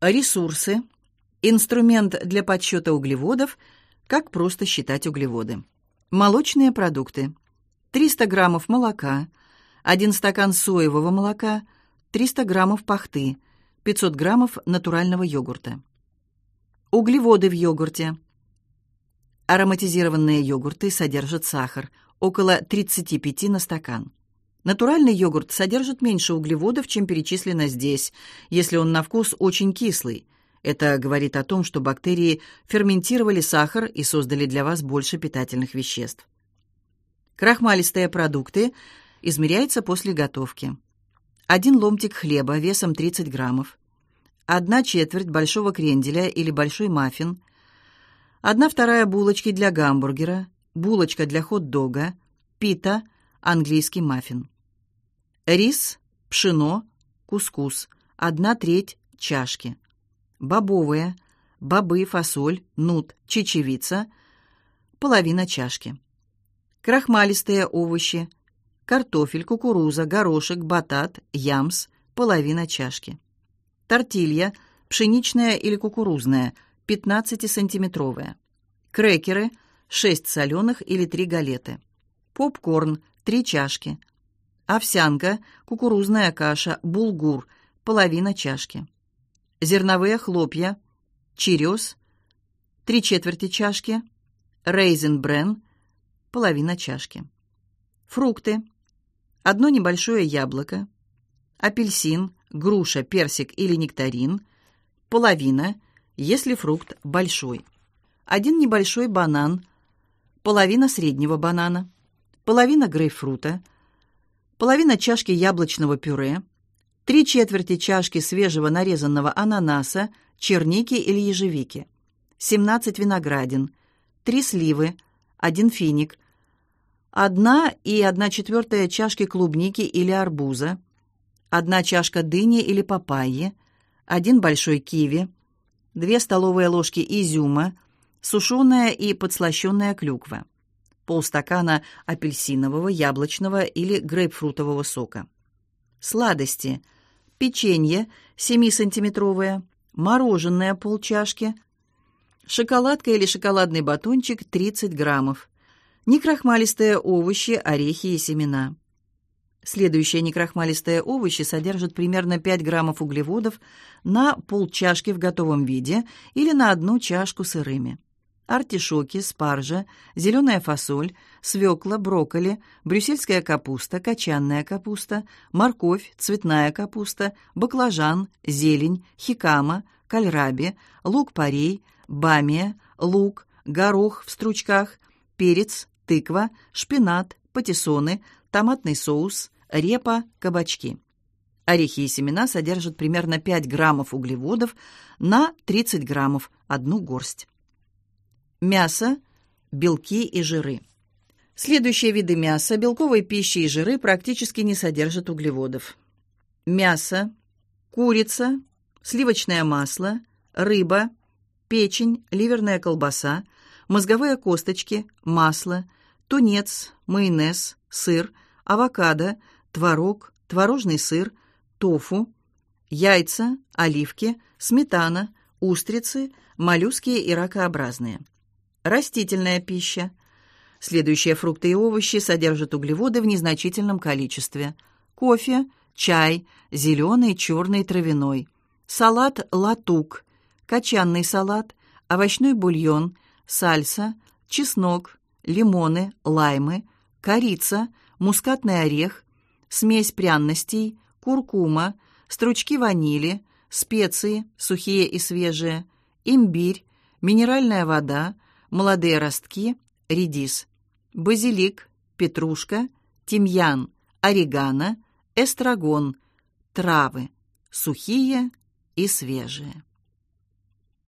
Ресурсы. Инструмент для подсчета углеводов. Как просто считать углеводы. Молочные продукты. 300 граммов молока, 1 стакан соевого молока, 300 граммов пахты, 500 граммов натурального йогурта. Углеводы в йогурте. Ароматизированные йогурты содержат сахар, около 35 на стакан. Натуральный йогурт содержит меньше углеводов, чем перечислено здесь, если он на вкус очень кислый. Это говорит о том, что бактерии ферментировали сахар и создали для вас больше питательных веществ. Крахмалистые продукты измеряется после готовки. Один ломтик хлеба весом 30 граммов, одна четверть большого кренделя или большой маффин, одна вторая булочки для гамбургера, булочка для хот-дога, пита, английский маффин. Рис, пшено, кускус, одна треть чашки. Бобовые, бобы, фасоль, нут, чечевица, половина чашки. Крахмалистые овощи, картофель, кукуруза, горошек, батат, ямс, половина чашки. Тортилья, пшеничная или кукурузная, 15-сантиметровая. Крекеры, 6 соленых или 3 галеты. Попкорн, 3 чашки. Овсянка, кукурузная каша, булгур, половина чашки. Зерновые хлопья, чирёс, 3 четверти чашки. Рейзен-брен, половина чашки. Фрукты. Одно небольшое яблоко, апельсин, груша, персик или нектарин, половина, если фрукт большой. Один небольшой банан, половина среднего банана, половина грейпфрута, половина чашки яблочного пюре, три четверти чашки свежего нарезанного ананаса, черники или ежевики, 17 виноградин, три сливы, один финик, одна и одна четвертая чашки клубники или арбуза, одна чашка дыни или папайи, один большой киви, две столовые ложки изюма, сушеная и подслащенная клюква, полстакана апельсинового, яблочного или грейпфрутового сока. Сладости. Печенье 7-сантиметровое, мороженое полчашки, шоколадка или шоколадный батончик 30 граммов, некрахмалистые овощи, орехи и семена. Следующие некрахмалистые овощи содержат примерно 5 граммов углеводов на полчашки в готовом виде или на одну чашку сырыми. Артишоки, спаржа, зеленая фасоль, свекла, брокколи, брюссельская капуста, качанная капуста, морковь, цветная капуста, баклажан, зелень, хикама, кальраби, лук-порей, бамия, лук, горох в стручках, перец, тыква, шпинат, патиссоны, томатный соус, репа, кабачки. Орехи и семена содержат примерно 5 граммов углеводов на 30 граммов, одну горсть. Мясо, белки и жиры. Следующие виды мяса, белковой пищи и жиры практически не содержат углеводов. Мясо, курица, сливочное масло, рыба, печень, ливерная колбаса, мозговые косточки, масло, тунец, майонез, сыр, авокадо, творог, творожный сыр, тофу, яйца, оливки, сметана, устрицы, моллюски и ракообразные. Растительная пища. Следующие фрукты и овощи содержат углеводы в незначительном количестве. Кофе, чай, зеленый, черный, травяной. Салат латук, качанный салат, овощной бульон, сальса, чеснок, лимоны, лаймы, корица, мускатный орех, смесь пряностей, куркума, стручки ванили, специи, сухие и свежие, имбирь, минеральная вода, молодые ростки, редис, базилик, петрушка, тимьян, орегано, эстрагон, травы, сухие и свежие.